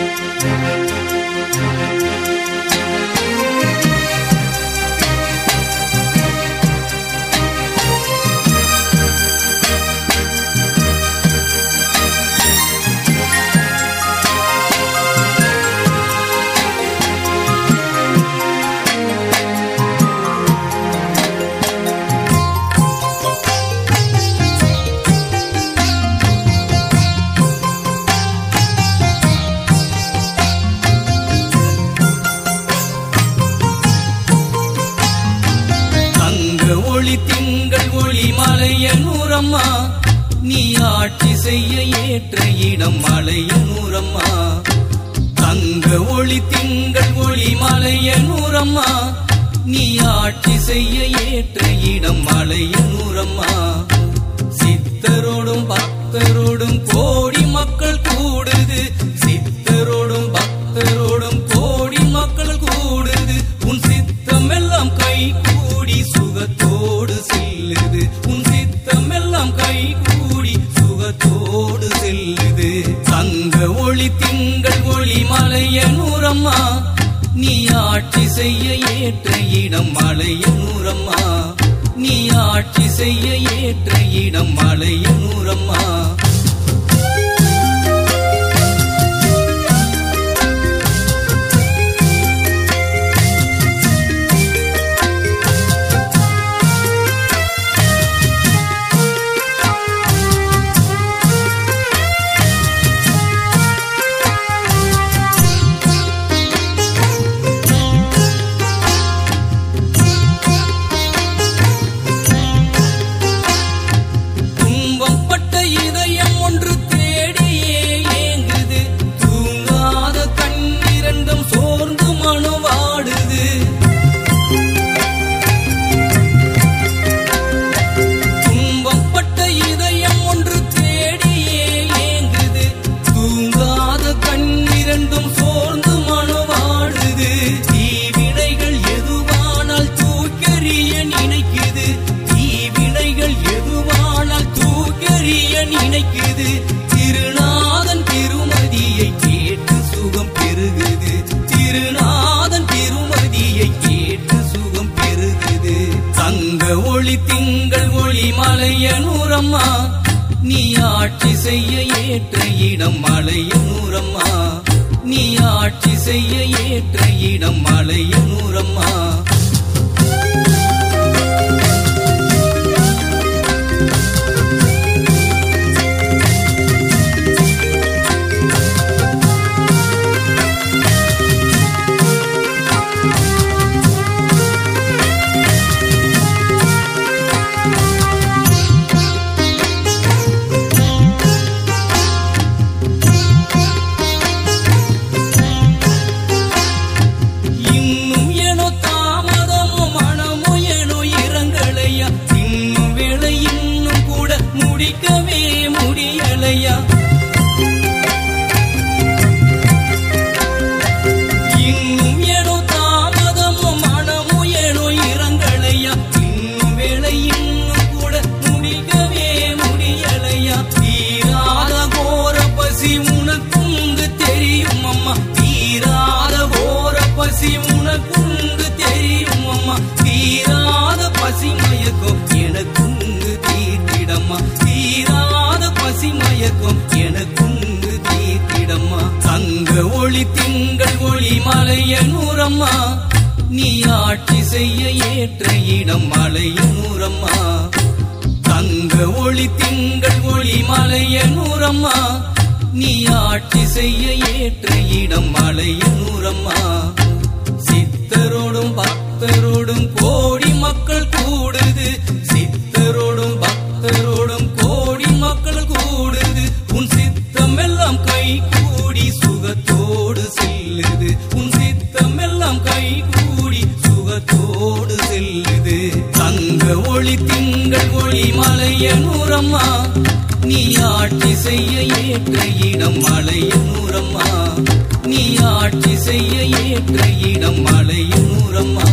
தங்க ஒளி திங்கள் ஒளி மலையனூரம்மா நீ ஆட்சி செய்ய ஏற்ற இடம் மலையனூரம்மா தங்க ஒளி திங்கள் ஒளி மலையனூரம்மா நீ ஆட்சி செய்ய ஏற்ற இடம் மலையனூரம்மா ஒளி திங்கள் ஒளி மலையனூரம்மா நீ ஆட்சி செய்ய ஏற்ற இடம் மலையனூரம்மா நீ ஆட்சி செய்ய ஏற்ற இடம் மலையனூரம்மா நினைக்குது திருநாதன் திருமதியை கேட்டு சுகம் பெருகுது. திருநாதன் திருமதியை கேட்டு சுகம் பெருகுது. தங்க ஒளி திங்கள் ஒளி மலையனூரம்மா நீ ஆட்சி செய்ய ஏற்ற இடம் மலையனூரம்மா நீ ஆட்சி செய்ய ஏற்ற இடம் மலையனூரம் முடிக்கவே முடியலையா? இன்னும் ஏனோ தாமதமோ மனமோ ஏனோ இறங்கலையா? இன்னும் வேலை இன்னும் கூட முடிக்கவே முடியலையா? தீராத கோர பசி உனக்குண்டு தெரியும் அம்மா. தீராத கோர பசி உனக்குண்டு தெரியும் அம்மா. தீராத பசி மயக்கம் பசி எனக்கும் எனக்குண்டு தீர்த்திடம்மா. தங்க ஒளி திங்கள் ஒளி மலைய நூறம்மா. நீ ஆட்சி செய்ய ஏற்ற இடம் மலைய நூறம்மா. தங்க ஒளி திங்கள் ஒளி மலைய நூறம்மா. நீ ஆட்சி செய்ய ஏற்ற இடம் மலைய நூறம்மா. சித்தரோடும் பக்தரோடும் கோடி மக்கள் கூடுது. சித்தரோடும் பக்தரோடும் கோடி செய்ய ஏற்ற இடம் மலையனூரம்மா நீ ஆட்சி செய்ய ஏற்ற இடம் மலையனூரம்மா